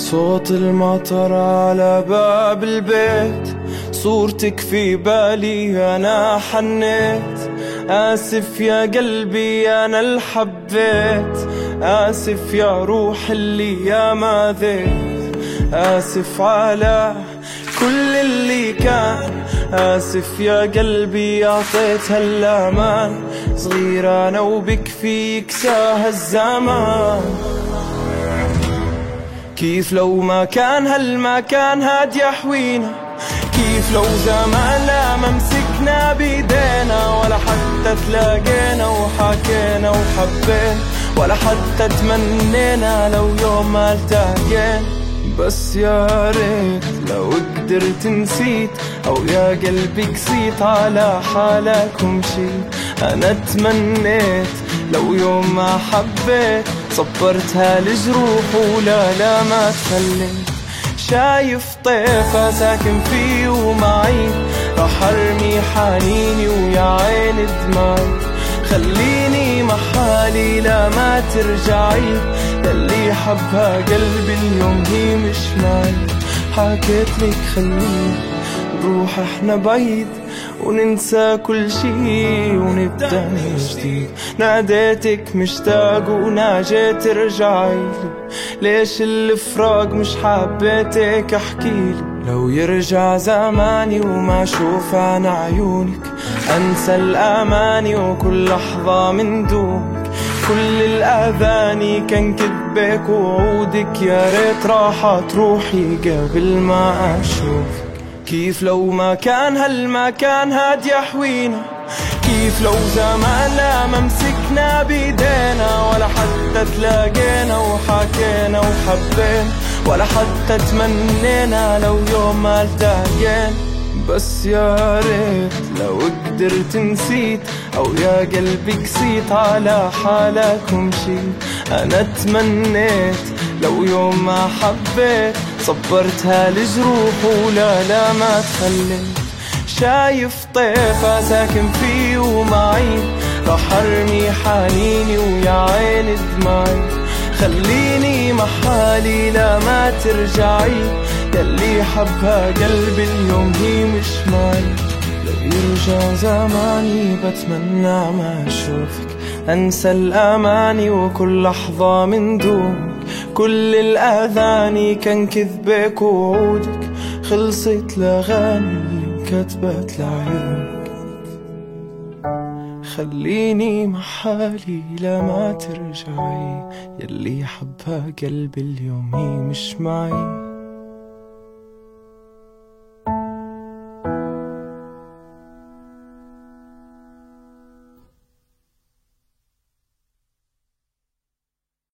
صوت المطر على باب البيت. صورتك في بالي أنا حنيت. آسف يا قلبي أنا الحبيت. آسف يا روح اللي يا ذيت. آسف على كل اللي كان. آسف يا قلبي أعطيت هالأمان. صغير أنا وبكفيك ساه الزمان. كيف لو ما كان هالمكان هاد يحوينا؟ كيف لو زمان لا ما مسكنا بيدينا ولا حتى تلاقينا وحكينا وحبينا ولا حتى تمنينا لو يوم ما التقينا. بس يا ريت لو قدرت نسيت أو يا قلبي قسيت على حالك ومشيت. أنا تمنيت لو يوم ما حبيت صبرت هالجروح ولا لا ما تخليت شايف طيفة ساكن فيه ومعي. راح أرمي حنيني ويا عين دمعي خليني محالي لا ما ترجعي. اللي حبها قلبي اليوم هي مش معي حكيت لك خليني. نروح إحنا بعيد وننسى كل شي ونبدأ من جديد. ناديتك مشتاق وناجيت ترجعي لي. ليش الفراق مش حبيتك احكيلي لو يرجع زماني وما أشوف عن عيونك أنسى الأماني وكل لحظة من دونك. كل الأذاني كان كذبك وعودك يا ريت راحت روحي قبل ما اشوفك كيف لو ما كان هالمكان هاد يحوينا؟ كيف لو زمان لا ما مسكنا بيدينا؟ ولا حتى تلاقينا وحكينا وحبينا. ولا حتى تمنينا لو يوم ما التقينا. بس يا ريت لو قدرت نسيت أو يا قلبي قسيت على حالك ومشيت. أنا تمنيت لو يوم ما حبيت صبرت هالجروح ولا لا ما تخليت. شايف طيفة ساكن فيه ومعي راح أرمي حنيني ويا عين دمعي خليني محالي لا ما ترجعي يلي حبها قلبي اليوم هي مش معي لو يرجع زماني بتمنى ما أشوفك أنسى الأماني وكل لحظة من دونك كل الاذاني كان كذبك ووعودك خلصت الأغاني اللي كتبت لعيونك. خليني محالي لا ما ترجعي يلي حبها قلبي اليوم هي مش معي.